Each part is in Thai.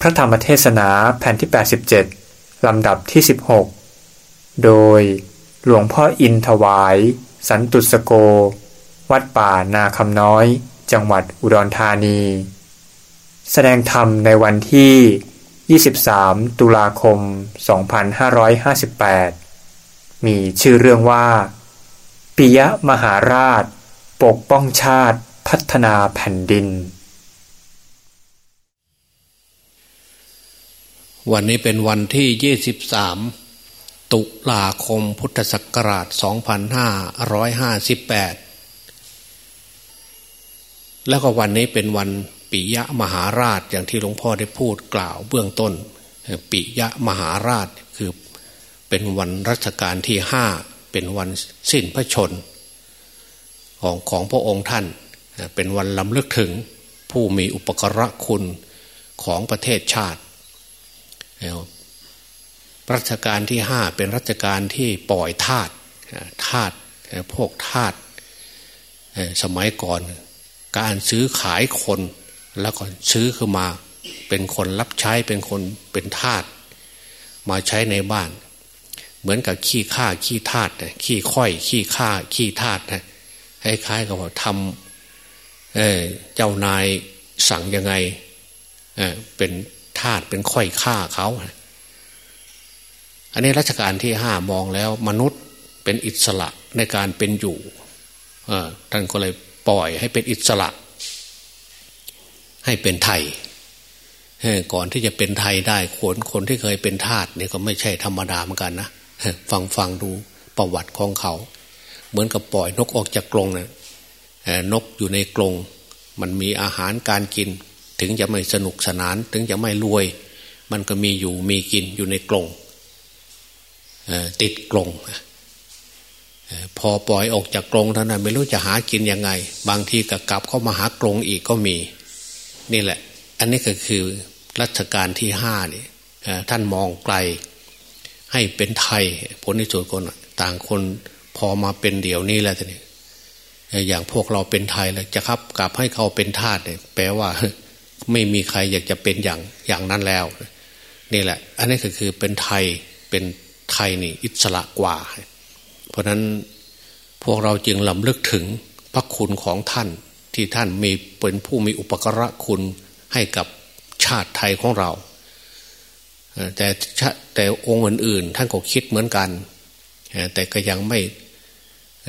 พระธรรมเทศนาแผ่นที่ 87 ลำดับที่ 16 โดยหลวงพ่ออินถวาย สันตุสโก วัดป่านาคำน้อย จังหวัดอุดรธานี แสดงธรรมในวันที่ 23 ตุลาคม 2558 มีชื่อเรื่องว่า ปิยมหาราช ปกป้องชาติพัฒนาแผ่นดิน วันนี้เป็นวันที่ 23 ตุลาคมพุทธศักราช 2558 แล้วก็วันนี้เป็นวันปิยะมหาราชอย่างที่หลวงพ่อได้พูดกล่าวเบื้องต้น ปิยะมหาราชคือเป็นวันรัชกาลที่ห้าเป็นวันสิ้นพระชน ของของพระองค์ท่าน เป็นวันลำลึกถึงผู้มีอุปกรคุณของประเทศชาติ รัชกาลที่ห้าเป็นรัชกาลที่ปล่อยทาสทาสพวกทาสสมัยก่อน การซื้อขายคนแล้วก็ซื้อขึ้นมาเป็นคนรับใช้เป็นคนเป็นทาสมาใช้ในบ้าน เหมือนกับขี้ข้าขี้ทาสขี้ค่อยขี้ข้าขี้ทาสนะคล้ายๆกับว่าทำเเจ้านายสั่งยังไงเเป็น ทาสเป็นค่อยฆ่าเขา อันนี้รัชกาลที่ห้ามองแล้วมนุษย์เป็นอิสระในการเป็นอยู่ท่านก็เลยปล่อยให้เป็นอิสระ ให้เป็นไทยก่อนที่จะเป็นไทยได้คนคนที่เคยเป็นทาสเนี่ยก็ไม่ใช่ธรรมดาเหมือนกันนะฟังฟังดูประวัติของเขา เหมือนกับปล่อยนกออกจากกรงนะนกอยู่ในกรงมันมีอาหารการกิน ถึงจะไม่สนุกสนาน ถึงจะไม่รวย มันก็มีอยู่มีกินอยู่ในกรงติดกรงพอปล่อยออกจากกรงเท่านั้นไม่รู้จะหากินยังไง บางทีก็กลับเข้ามาหากรงอีกก็มี นี่แหละ อันนี้ก็คือรัชกาลที่ห้านี่ท่านมองไกล ให้เป็นไทย ผลที่สุดคนต่างคนพอมาเป็นเดี๋ยวนี้แล้วทีนี้อย่างพวกเราเป็นไทยแล้วจะครับกลับให้เขาเป็นทาสเนี่ยแปลว่า ไม่มีใครอยากจะเป็นอย่างอย่างนั้นแล้ว นี่แหละ อันนี้ก็คือเป็นไทยเป็นไทยนี่อิสระกว่า เพราะนั้นพวกเราจึงลำลึกถึงพระคุณของท่านที่ท่านมีเป็นผู้มีอุปกระคุณให้กับชาติไทยของเรา แต่แต่องค์อื่นๆ ท่านก็คิดเหมือนกัน แต่ก็ยังไม่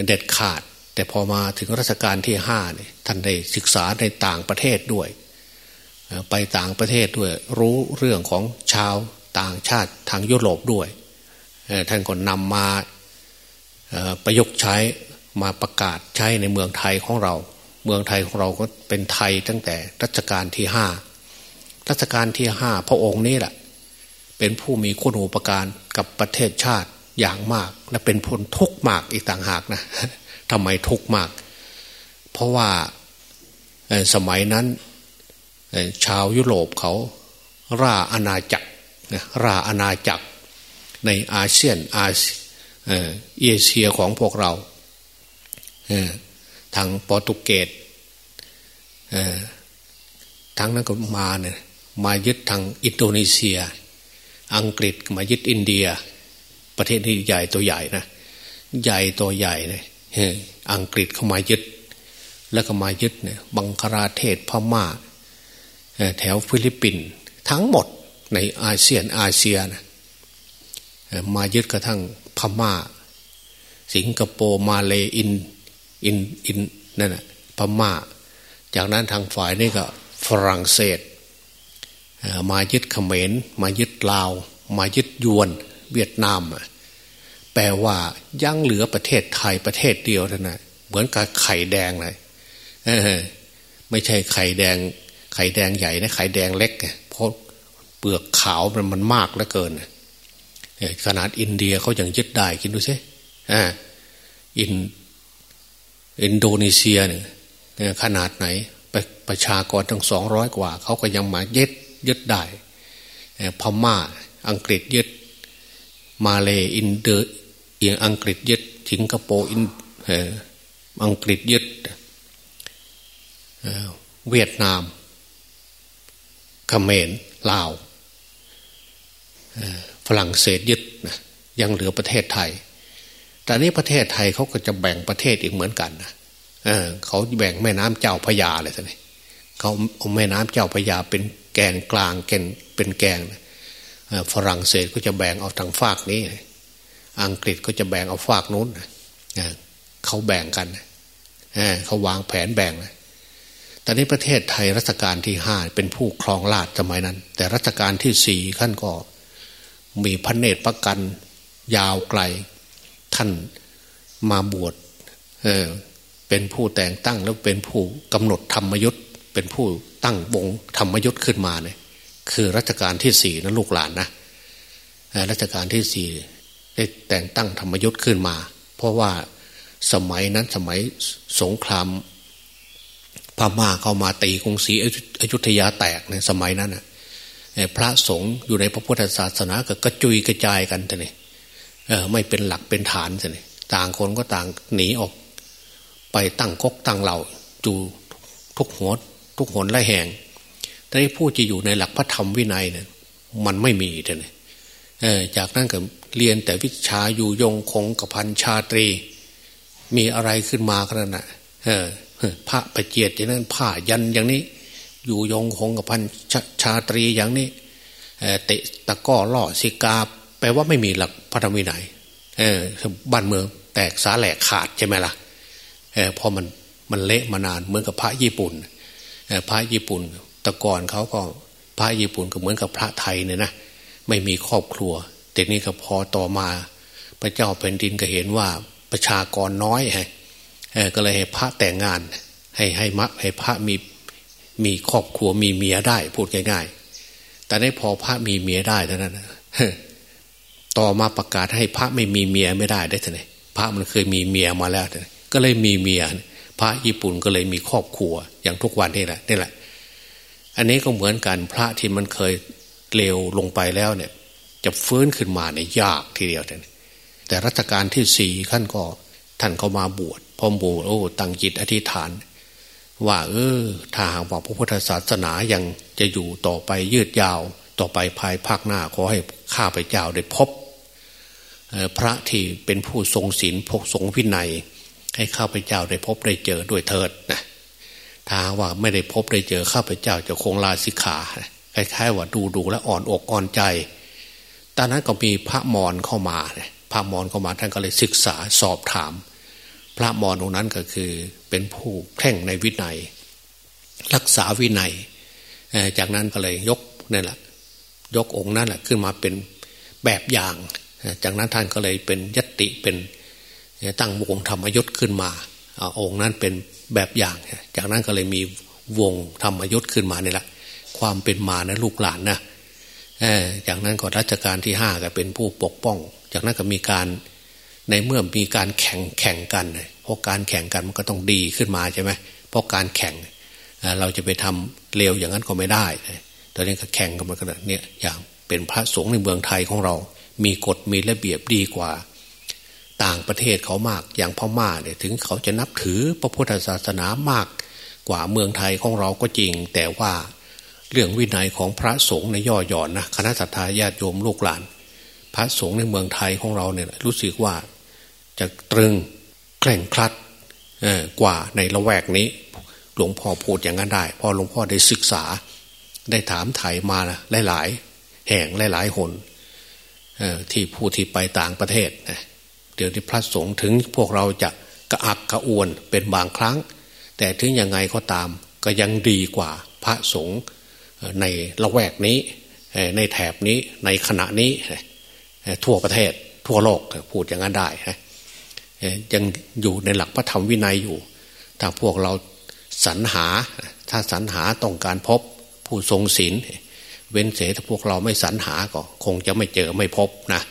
เด็ดขาด แต่พอมาถึงรัชกาลที่ห้าเนี่ยท่านได้ศึกษาในต่างประเทศด้วย ไปต่างประเทศด้วย รู้เรื่องของชาวต่างชาติทางยุโรปด้วยท่านก็นำมาประยุกต์ใช้มาประกาศใช้ในเมืองไทยของเรา เมืองไทยของเราก็เป็นไทยตั้งแต่รัชกาลที่ห้ารัชกาลที่ห้าพระองค์นี้แหละ เป็นผู้มีคุณูปการกับประเทศชาติอย่างมาก และเป็นผลทุกมากอีกต่างหากนะทำไมทุกมาก เพราะว่าสมัยนั้น ชาวยุโรปเขาร่าอาณาจักรร่าอาณาจักรในอาเซียนอาเอเชียของพวกเราทางโปรตุเกสทั้งนั้นก็มาเนี่ยมายึดทางอินโดนีเซีย อังกฤษมายึดอินเดีย ประเทศที่ใหญ่ตัวใหญ่นะใหญ่ตัวใหญ่เลยอังกฤษเข้ามายึด แล้วก็มายึดเนี่ยบังคลาเทศพม่า แถวฟิลิปปินส์ทั้งหมดในอาเซียนอาเซียนะมายึดกระทั่งพม่า สิงคโปร์มาเลอินอินอินนั่นแหะพม่า จากนั้นทางฝ่ายนี่ก็ฝรั่งเศส มายึดเขมร มายึดลาว มายึดญวนเวียดนาม แปลว่ายังเหลือประเทศไทยประเทศเดียวเท่านั้นเหมือนกับไข่แดงเลยไม่ใช่ไข่แดง ไข่แดงใหญ่นะไข่แดงเล็กเพราะเปลือกขาวมันมันมากเหลือเกินขนาดอินเดียเขายัางยึดได้คิดดูสิอินอินโดนีเซียเนี่ยขนาดไหนประชากรทั้งสองร้อยกว่า เขาก็ยังมายึดยึดได้พม่าอังกฤษยึด มาเลอินเดอเอียงอังกฤษยึดสิงคโปร์อินอังกฤษยึดเวียดนาม เขมรลาวฝรั่งเศสยึดนะยังเหลือประเทศไทย แต่นี้ประเทศไทยเขาก็จะแบ่งประเทศอีกเหมือนกันนะเขาแบ่งแม่น้ำเจ้าพระยาเลยสิเขาเอาแม่น้ำเจ้าพยาเป็นแกนกลางแกนเป็นแกงฝรั่งเศสก็จะแบ่งเอาทางฝากนี้ อังกฤษก็จะแบ่งเอาฝากนู้นเขาแบ่งกันเขาวางแผนแบ่ง ตอนนี้ประเทศไทยรัชกาลที่ห้าเป็นผู้ครองราชสมัยนั้น แต่รัชกาลที่สี่ขั้นก็มีพระเนตรประกันยาวไกล ท่านมาบวชเเป็นผู้แต่งตั้งแล้วเป็นผู้กำหนดธรรมยุทธ์เป็นผู้ตั้งวงธรรมยุทธ์ขึ้นมาเนี่ยคือรัชกาลที่สี่นะลูกหลานนะรัชกาลที่สี่ได้แต่งตั้งธรรมยุทธ์ขึ้นมา เพราะว่าสมัยนั้นสมัยสงคราม ม่าเข้ามาตีกรุงศรีอยุธยาแตกในสมัยนั้นนะพระสงฆ์อยู่ในพระพุทธศาสนาก็กระจุยกระจายกันท่เนี่ยไม่เป็นหลักเป็นฐานท่เนี่ยต่างคนก็ต่างหนีออก ไปตั้งกกตั้งเหล่าจูทุกหัวทุกหนและแห่งแต่ผู้จะอยู่ในหลักพระธรรมวินัยเนี่ยมันไม่มีท่เนี่ยจากนั้นก็เรียนแต่วิชาอยู่ยงคงกระพันชาตรี มีอะไรขึ้นมาขนาดนั้น พระประเจียดอย่างนั้นผ้ายันอย่างนี้ อยู่ยงคงกับพันชชาตรีอย่างนี้เตะตะก้อล่อสิกา แปลว่าไม่มีหลักพระธรรมวินัยบ้านเมืองแตกสาแหลกขาดใช่ไหมล่ะเพราะมันมันเละมานานเหมือนกับพระญี่ปุ่นพระญี่ปุ่นตะกอนเขาก็พระญี่ปุ่นก็เหมือนกับพระไทยเนี่ยนะไม่มีครอบครัวแต่นี้ก็พอต่อมา พระเจ้าแผ่นดินก็เห็นว่าประชากรน้อยฮะ ก็เลยให้พระแต่งงาน ให้ให้มะให้พระมีมีครอบครัวมีเมียได้ พูดง่ายๆ แต่ได้พอพระมีเมียได้เท่านั้นต่อมาประกาศให้พระไม่มีเมียไม่ได้ได้ท่านพระมันเคยมีเมียมาแล้วก็เลยมีเมีย พระญี่ปุ่นก็เลยมีครอบครัว อย่างทุกวันนี่แหละนี่แหละ อันนี้ก็เหมือนกันพระที่มันเคยเลวลงไปแล้วเนี่ย จะฟื้นขึ้นมาเนี่ยยากทีเดียวแต่รัชกาลที่สี่ขั้นก็ท่านเขามาบวช พ่อหมบูโอ้ตั้งจิตอธิษฐาน ว่า เออถ้าหากว่าพระพุทธศาสนายังจะอยู่ต่อไปยืดยาว ต่อไปภายภาคหน้าขอให้ข้าพเจ้าได้พบพระที่เป็นผู้ทรงศีลพกทรงวินัย ให้ข้าพเจ้าได้พบได้เจอด้วยเถิดนะถ้าว่าไม่ได้พบได้เจอข้าพเจ้าจะคงลาสิกขาคล้ายๆว่าดูดูและอ่อนอกอ่อนใจ ตอนนั้นก็มีพระมอญเข้ามา พระมอญเข้ามาท่านก็เลยศึกษาสอบถาม พระมอญองนั้นก็คือเป็นผู้แข่งในวินัย รักษาวินัย จากนั้นก็เลยยกนี่แหละยกองค์นั้นแหละขึ้นมาเป็นแบบอย่าง จากนั้นท่านก็เลยเป็นยติเป็นตั้งวงธรรมยุทธ์ขึ้นมาองค์นั้นเป็นแบบอย่าง จากนั้นก็เลยมีวงธรรมยุทธ์ขึ้นมานี่แหละความเป็นมานะลูกหลานนะจากนั้นก็รัชกาลที่ห้าก็เป็นผู้ปกป้อง จากนั้นก็มีการ ในเมื่อมีการแข่งแข่งกันเพราะการแข่งกันมันก็ต้องดีขึ้นมาใช่ไหมเพราะการแข่งเราจะไปทำเลวอย่างนั้นก็ไม่ได้ตอนนี้ก็แข่งกันมาขนาดนี้อย่างเป็นพระสงฆ์ในเมืองไทยของเรา มีกฎมีระเบียบดีกว่า ต่างประเทศเขามากอย่างพม่าเนี่ยถึงเขาจะนับถือพระพุทธศาสนามากกว่าเมืองไทยของเราก็จริง แต่ว่าเรื่องวินัยของพระสงฆ์ในย่อหย่อนนะคณะสัตยาญาติโยมลูกหลาน พระสงฆ์ในเมืองไทยของเราเนี่ยรู้สึกว่าจะตรึงแข่งคลัดกว่าในละแวกนี้ หลวงพ่อพูดอย่างนั้นได้พอหลวงพ่อได้ศึกษา ได้ถามไถ่มาหลายๆ แห่งหลายๆหนที่ผู้ที่ไปต่างประเทศเดี๋ยวที่พระสงฆ์ถึงพวกเราจะกระอักกระอ่วนเป็นบางครั้ง แต่ถึงยังไงก็ตามก็ยังดีกว่าพระสงฆ์ในละแวกนี้ในแถบนี้ในขณะนี้ ทั่วประเทศ ทั่วโลกพูดอย่างนั้นได้ยังอยู่ในหลักพระธรรมวินัยอยู่ ถ้าพวกเราสรรหา ถ้าสรรหาต้องการพบผู้ทรงศีลเว้นเสียถ้าพวกเราไม่สรรหาก็คงจะไม่เจอไม่พบนะ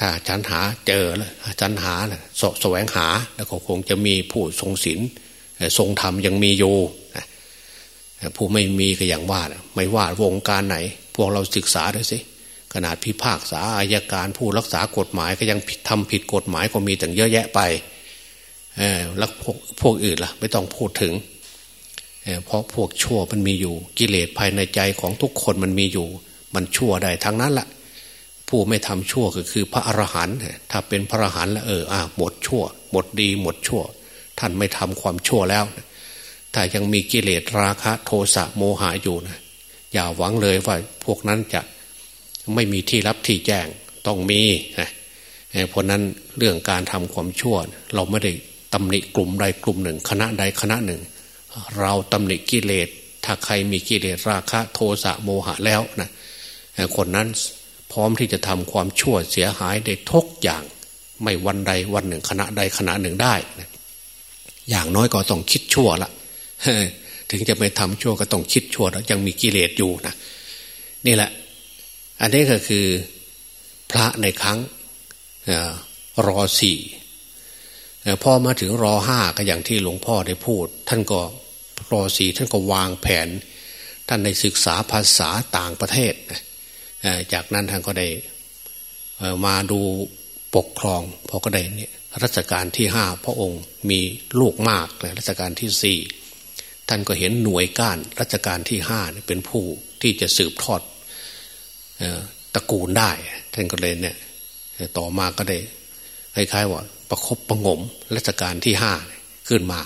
ถ้าฉันหาเจอแล้วฉันหาสแสวงหาแล้วก็คงจะมีผู้ทรงศีลทรงธรรมยังมีอยู่ผู้ไม่มีก็อย่างว่าไม่ว่าวงการไหน พวกเราศึกษาด้วยสิ ขนาดพิพากษาอายการผู้รักษากฎหมายก็ยังทำผิดกฎหมายก็มีต่เยอะแยะไปแล้วพวกพวกอื่นล่ะ ไม่ต้องพูดถึงเพราะพวกชั่วมันมีอยู่ กิเลสภายในใจของทุกคนมันมีอยู่ มันชั่วได้ทั้งนั้นแหละผู้ไม่ทำชั่วก็คือพระอรหันต์ถ้าเป็นพระอรหันต์แล้วเอออะหมดชั่ว หมดดีหมดชั่ว ท่านไม่ทำความชั่วแล้วถ้ายังมีกิเลสราคะ โทสะโมหะอยู่นะอย่าหวังเลยว่าพวกนั้นจะ ไม่มีที่รับที่แจ้งต้องมีนะเพราะนั้นเรื่องการทำความชั่ว เราไม่ได้ตำหนิกลุ่มใดกลุ่มหนึ่ง คณะใดคณะหนึ่ง เราตำหนิกิเลส ถ้าใครมีกิเลสราคะโทสะโมหะแล้วนะคนนั้นพร้อมที่จะทำความชั่วเสียหายได้ทุกอย่าง ไม่วันใดวันหนึ่ง คณะใดคณะหนึ่งได้นะอย่างน้อยก็ต้องคิดชั่วละถึงจะไปทำชั่วก็ต้องคิดชั่วแล้วยังมีกิเลสอยู่นะนี่แหละ อันนี้ก็คือพระในครั้งรอสี่พอมาถึงรอห้าก็อย่างที่หลวงพ่อได้พูด ท่านก็รอสี่ท่านก็วางแผน ท่านในศึกษาภาษาต่างประเทศ จากนั้นท่านก็ได้มาดูปกครองพอก็ได้เนี่ยรัชกาลที่ห้าพระองค์มีลูกมากรัชกาลที่สี่ท่านก็เห็นหน่วยก้านรัชกาลที่ห้าเป็นผู้ที่จะสืบทอด ตระกูลได้ท่านก็เลยเนี่ย ต่อมาก็ได้คล้ายๆว่าประครบประงมรัชกาลที่ห้าขึ้นมา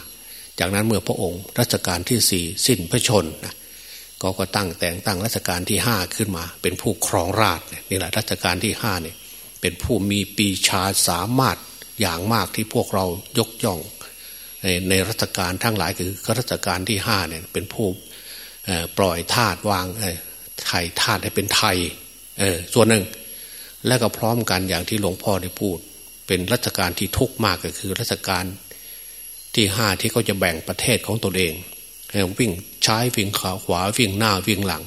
จากนั้นเมื่อพระองค์รัชกาลที่สี่สิ้นพระชนนะก็ก็ตั้งแต่งตั้งรัชกาลที่ห้าขึ้นมา เป็นผู้ครองราชนี่แหละรัชกาลที่ห้าเนี่ย เป็นผู้มีปีชาสามารถอย่างมากที่พวกเรายกย่อง ในในรัชกาลทั้งหลายคือรัชกาลที่ห้าเนี่ย เป็นผู้ปล่อยทาตวาง ไทยทาตให้เป็นไทยส่วนหนึ่ง และก็พร้อมกันอย่างที่หลวงพ่อได้พูด เป็นรัชกาลที่ทุกข์มากก็คือรัชกาลที่ห้าที่เขาจะแบ่งประเทศของตนเองวิ่งใช้วิ่งขาขวาวิ่งหน้าวิ่งหลัง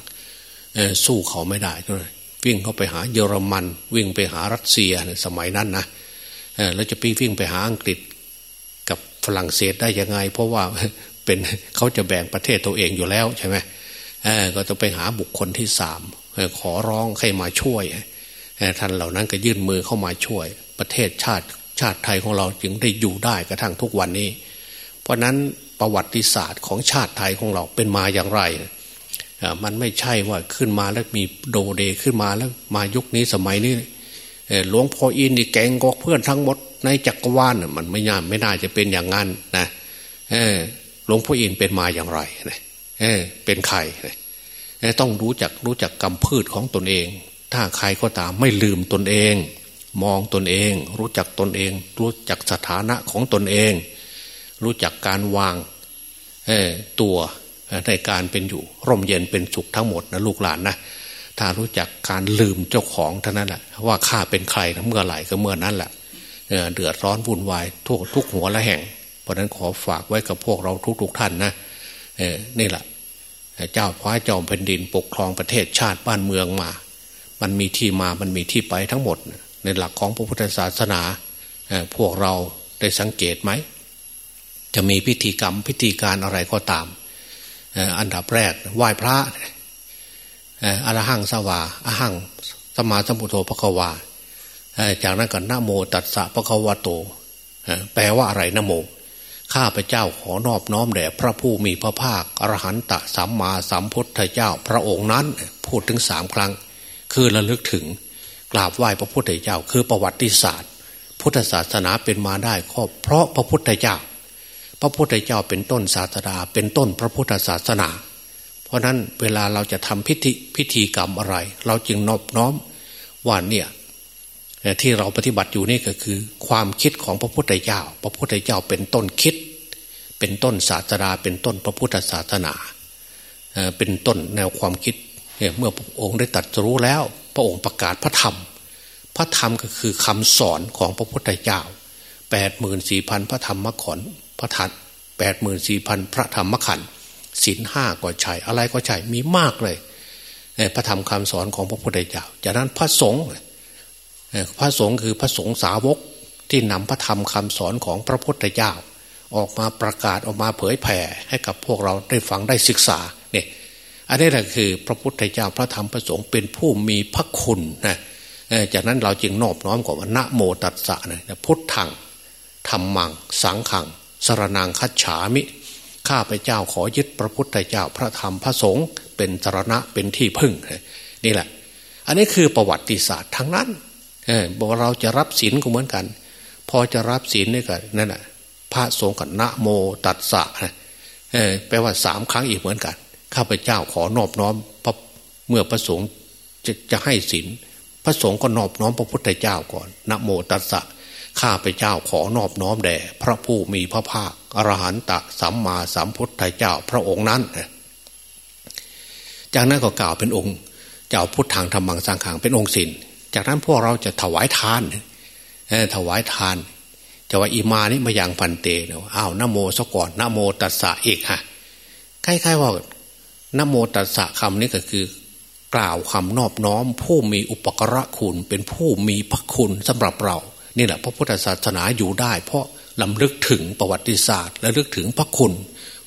สู้เขาไม่ได้ด้วยวิ่งเข้าไปหาเยอรมัน วิ่งไปหารัสเซียสมัยนั้นนะแล้วจะไปวิ่งไปหาอังกฤษ กับฝรั่งเศสได้ยังไง เพราะว่าเป็นเขาจะแบ่งประเทศตัวเองอยู่แล้วใช่ไหม ก็จะไปหาบุคคลที่สามขอร้องให้มาช่วยท่านเหล่านั้นก็ยื่นมือเข้ามาช่วย ประเทศชาติชาติไทยของเราจึงได้อยู่ได้กระทั่งทุกวันนี้ เพราะนั้นประวัติศาสตร์ของชาติไทยของเราเป็นมาอย่างไร มันไม่ใช่ว่าขึ้นมาแล้วมีโดเดขึ้นมาแล้วมายุคนี้สมัยนี้หลวงพ่ออินนี่แกงกอกเพื่อนทั้งหมดในจักรวาลมันไม่น่าไม่น่าจะเป็นอย่างนั้นนะหลวงพ่ออินเป็นมาอย่างไรนะ เออเป็นใครต้องรู้จักรู้จักกรรมพืชของตนเอง ถ้าใครก็ตามไม่ลืมตนเอง มองตนเอง รู้จักตนเอง รู้จักสถานะของตนเอง รู้จักการวางตัวในการเป็นอยู่ ร่มเย็นเป็นสุขทั้งหมดนะลูกหลานนะถ้ารู้จักการลืมเจ้าของเท่านั้นแหละว่าข้าเป็นใครเมื่อไหร่ก็เมื่อนั้นแหละเดือดร้อนวุ่นวายทุกทุกหัวละแห่ง เพราะนั้นขอฝากไว้กับพวกเราทุกๆท่านนะนี่แหละ เจ้าพ้าจอมแผ่นดินปกครองประเทศชาติบ้านเมืองมา มันมีที่มามันมีที่ไปทั้งหมด ในหลักของพระพุทธศาสนา พวกเราได้สังเกตไหม จะมีพิธีกรรมพิธีการอะไรก็ตาม อันดับแรกไหว้พระอรหังสวาอหังสมาสมุทโธพระวาจากนั้นก็นโมตัสสะพระวาโต แปลว่าอะไรนโม ข้าพเจ้าขอนอบน้อมแด่พระผู้มีพระภาคอรหันตสัมมาสัมพุทธเจ้าพระองค์นั้นพูดถึงสามครั้ง คือระลึกถึงกราบไหว้พระพุทธเจ้า คือประวัติศาสตร์ พุทธศาสนาเป็นมาได้ก็เพราะพระพุทธเจ้า พระพุทธเจ้าเป็นต้นศาสดาเป็นต้นพระพุทธศาสนา เพราะนั้นเวลาเราจะทำพิธีพิธีกรรมอะไร เราจึงนอบน้อมว่าเนี่ย ที่เราปฏิบัติอยู่นี่ก็คือ ความคิดของพระพุทธเจ้า พระพุทธเจ้าเป็นต้นคิด เป็นต้นศาสนาเป็นต้นพระพุทธศาสนา เป็นต้นแนวความคิดเมื่อพระองค์ได้ตัดรู้แล้ว พระองค์ประกาศพระธรรม พระธรรมก็คือคำสอนของพระพุทธเจ้าแปดหมื่นสี่พันพระธรรมขอนพระทัดแปดหมื่นสี่พันพระธรรมขันศีลห้าก็ใช่อะไรก็ใช่มีมากเลยพระธรรมคำสอนของพระพุทธเจ้า จากนั้นพระสงฆ์ พระสงฆ์คือพระสงฆ์สาวกที่นำพระธรรมคำสอนของพระพุทธเจ้า ออกมาประกาศออกมาเผยแผ่ให้กับพวกเราได้ฟังได้ศึกษาเนี่ยอันนี้แหละคือพระพุทธเจ้าพระธรรมพระสงฆ์เป็นผู้มีพระคุณนะจากนั้นเราจึงนอบน้อมกับนะโมตัสสะนะพุทธังธรรมัง สังขัง สรนังคัจฉามิขข้าพเจ้าขอยึดพระพุทธเจ้าพระธรรมพระสงฆ์เป็นสรณะเป็นที่พึ่งนี่แหละ อันนี้คือประวัติศาสตร์ทั้งนั้น เออบอกว่าเราจะรับศีลก็เหมือนกัน พอจะรับศีลนี่ก็นั่นแหะพระสงฆ์กับนะโมตัสสะเออแปลว่าสามครั้งอีกเหมือนกัน ข้าพเจ้าขอนอบน้อมเมื่อพระสงฆ์จะจะให้ศีลพระสงฆ์ก็นอบน้อมพระพุทธเจ้าก่อนนะโมตัสสะข้าพเจ้าขอนอบน้อมแด่พระผู้มีพระภาคอรหันตะสัมมาสัมพุทธเจ้าพระองค์นั้น จากนั้นก็กล่าวเป็นองค์ เจ้าพุทธังธรรมังสังขังเป็นองค์ศีล จากนั้นพวกเราจะถวายทานถวายทานจะว่าอิมานี่มาอย่างพันเตเนาะอ้าวนโมซะก่อนนโมตัสสะอีกฮะคล้ายๆว่านโมตัสสะคำนี้ก็คือ กล่าวคำนอบน้อม ผู้มีอุปกระคุณเป็นผู้มีพระคุณสำหรับเรา นี่แหละพระพุทธศาสนาอยู่ได้ เพราะลำลึกถึงประวัติศาสตร์ และลึกถึงพระคุณ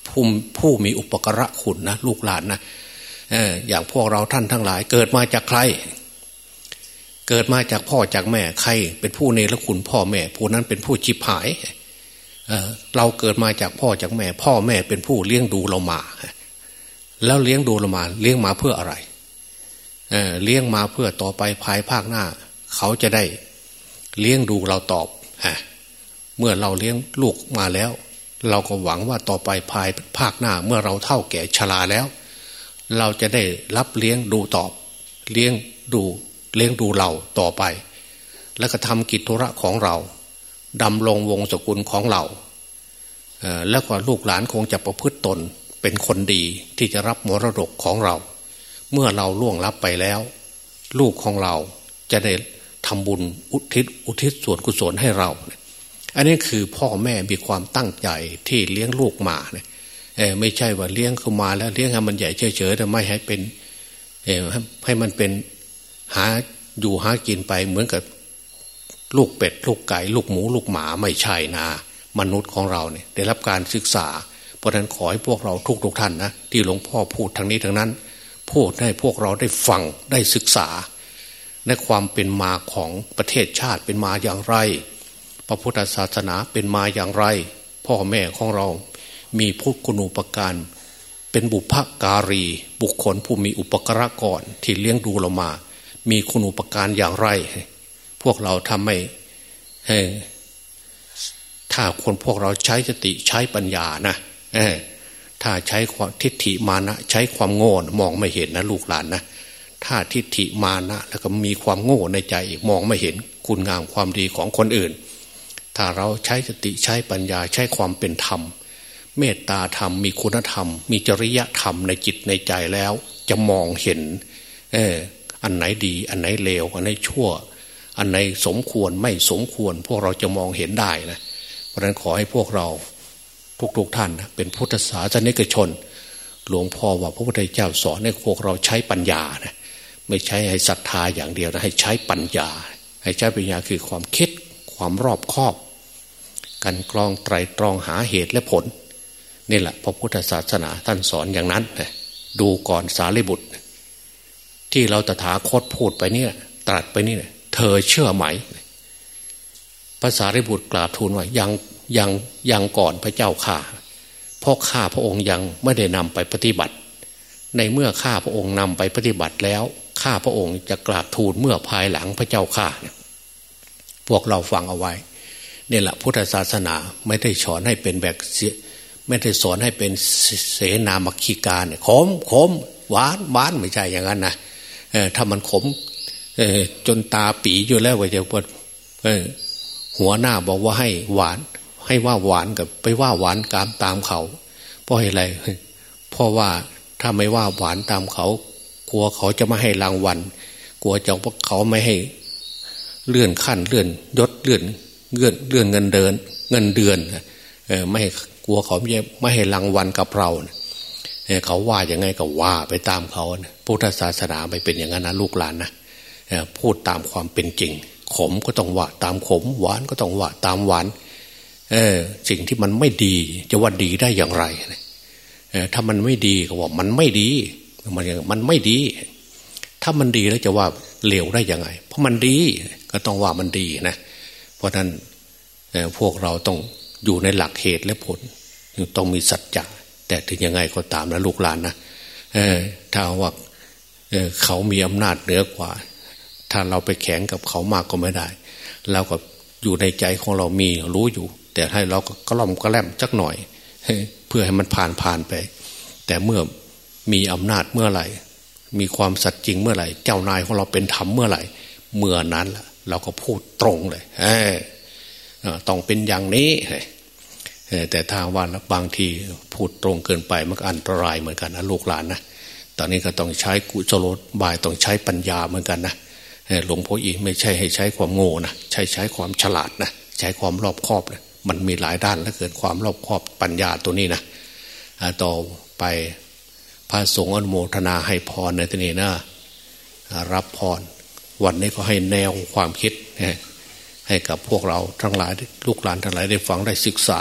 ผู้ผู้มีอุปกระคุณนะลูกหลานนะอย่างพวกเราท่านทั้งหลายเกิดมาจากใคร เกิดมาจากพ่อจากแม่ใคร เป็นผู้เนรคุณพ่อแม่ ผู้นั้นเป็นผู้จิบหายเราเกิดมาจากพ่อจากแม่ พ่อแม่เป็นผู้เลี้ยงดูเรามา แล้วเลี้ยงดูเรามา เลี้ยงมาเพื่ออะไรเเลี้ยงมาเพื่อต่อไปภายภาคหน้า เขาจะได้เลี้ยงดูเราตอบเมื่อเราเลี้ยงลูกมาแล้ว เราก็หวังว่าต่อไปภายภาคหน้า เมื่อเราเท่าแก่ชราแล้ว เราจะได้รับเลี้ยงดูตอบ เลี้ยงดู เลี้ยงดูเราต่อไป แล้วก็ทำกิจธุระของเราดำรงวงศกุลของเราแล้วก็ลูกหลานคงจะประพฤติตนเป็นคนดีที่จะรับมรดกของเรา เมื่อเราล่วงลับไปแล้ว ลูกของเราจะได้ทำบุญอุทิศอุทิศส่วนกุศลให้เรา อันนี้คือพ่อแม่มีความตั้งใจที่เลี้ยงลูกมาเนี่ยไม่ใช่ว่าเลี้ยงเข้ามาแล้วเลี้ยงให้มันใหญ่เฉยๆแต่ไม่ให้เป็นให้มันเป็น หาอยู่หากินไปเหมือนกับลูกเป็ด ลูกไก่ ลูกหมู ลูกหมาไม่ใช่นะ มนุษย์ของเราเนี่ยได้รับการศึกษา เพราะนั้นขอให้พวกเราทุกทุกท่านนะที่หลวงพ่อพูดทางนี้ทางนั้น พูดให้พวกเราได้ฟังได้ศึกษาในความเป็นมาของประเทศชาติเป็นมาอย่างไร พระพุทธศาสนาเป็นมาอย่างไร พ่อแม่ของเรา มีพุทธคุณูปการเป็นบุพการี บุคคลผู้มีอุปกรก่อนที่เลี้ยงดูเรามา มีคุณูปการอย่างไร พวกเราทำให้ถ้าคนพวกเราใช้สติใช้ปัญญานะถ้าใช้ความทิฏฐิมานะ ใช้ความโง่มองไม่เห็นนะลูกหลานนะถ้าทิฏฐิมานะ แล้วก็มีความโง่ในใจมองไม่เห็นคุณงามความดีของคนอื่น ถ้าเราใช้สติใช้ปัญญาใช้ความเป็นธรรม เมตตาธรรมมีคุณธรรม มีจริยธรรมในจิตในใจแล้ว จะมองเห็นเอันไหนดี อันไหนเลว อันไหนชั่ว อันไหนสมควรไม่สมควร พวกเราจะมองเห็นได้นะ เพราะฉะนั้นขอให้พวกเราทุกๆท่านนะเป็นพุทธศาสนิกชน หลวงพ่อว่าพระพุทธเจ้าสอนให้พวกเราใช้ปัญญานะไม่ใช้ให้ศรัทธาอย่างเดียวนะให้ใช้ปัญญา ให้ใช้ปัญญาคือความคิดความรอบคอบ การกรองไตรตรองหาเหตุและผลนี่แหละพระพุทธศาสนาท่านสอนอย่างนั้นนะดูก่อนสารีบุตร ที่เราตถาคตพูดไปเนี่ยตรัสไปนี่เธอเชื่อไหมภาษาริบุตรกราบทูลว่ายังยังยังก่อนพระเจ้าข่าเพราะข้าพระองค์ยังไม่ได้นำไปปฏิบัติ ในเมื่อข้าพระองค์นำไปปฏิบัติแล้วข้าพระองค์จะกราบทูลเมื่อภายหลังพระเจ้าข่าพวกเราฟังเอาไว้เนี่ยแหละพุทธศาสนาไม่ได้สอนให้เป็นแบบไม่ได้สอนให้เป็นเสนามัคคีการเนี่ยขมขมหวานหวานไม่ใช่อย่างนั้นนะ ถ้ามันขมจนตาปีอยู่แล้วก็จะหัวหน้าบอกว่าให้หวาน ให้ว่าหวานกับไปว่าหวานกามตามเขาเพราะอะไรเพราะว่าถ้าไม่ว่าหวานตามเขา กลัวเขาจะไม่ให้รางวัล กลัวจะพวกเขาไม่ให้เลื่อนขั้นเลื่อนยศเลื่อนเลื่อนเลื่อนเงินเดินเงินเดือนไม่กลัวเขาไม่ให้รางวัลกับเรา เขาว่าอย่างไงก็ว่าไปตามเขาพุทธศาสนาไม่เป็นอย่างนั้นนะลูกหลานนะพูดตามความเป็นจริง ขมก็ต้องว่าตามขม หวานก็ต้องว่าตามหวานเออสิ่งที่มันไม่ดีจะว่าดีได้อย่างไรเออถ้ามันไม่ดีก็ว่ามันไม่ดีมันมันไม่ดี ถ้ามันดีแล้วจะว่าเลวได้ยังไง เพราะมันดีก็ต้องว่ามันดีนะ เพราะนั้นพวกเราต้องอยู่ในหลักเหตุและผล ต้องมีสัจจะ แต่ถึงยังไงก็ตามนะลูกหลานนะถ้าว่าเขามีอำนาจเหนือกว่า ถ้าเราไปแข่งกับเขามากก็ไม่ได้เราก็อยู่ในใจของเรามีรู้อยู่ แต่ให้เราก็กล่อมกระแลมสักหน่อย เพื่อให้มันผ่านผ่านไป แต่เมื่อมีอำนาจเมื่อไหร่ มีความสัตย์จริงเมื่อไหร่ เจ้านายของเราเป็นธรรมเมื่อไหร่ เมื่อนั้นล่ะเราก็พูดตรงเลยต้องเป็นอย่างนี้ แต่ทางว่าบางทีพูดตรงเกินไปมันอันตรายเหมือนกันนะลูกหลานนะตอนนี้ก็ต้องใช้กุศลบายต้องใช้ปัญญาเหมือนกันนะหลวงพ่ออีไม่ใช่ให้ใช้ความโง่นะใช้ใช้ความฉลาดนะใช้ความรอบคอบนะมันมีหลายด้านแล้วเกิดความรอบคอบปัญญาตัวนี้นะต่อไปพระสงฆ์อนุโมทนาให้พรในที่นี้นะรับพรวันนี้ก็ให้แนวความคิดให้กับพวกเราทั้งหลายลูกหลานทั้งหลายได้ฟังได้ศึกษา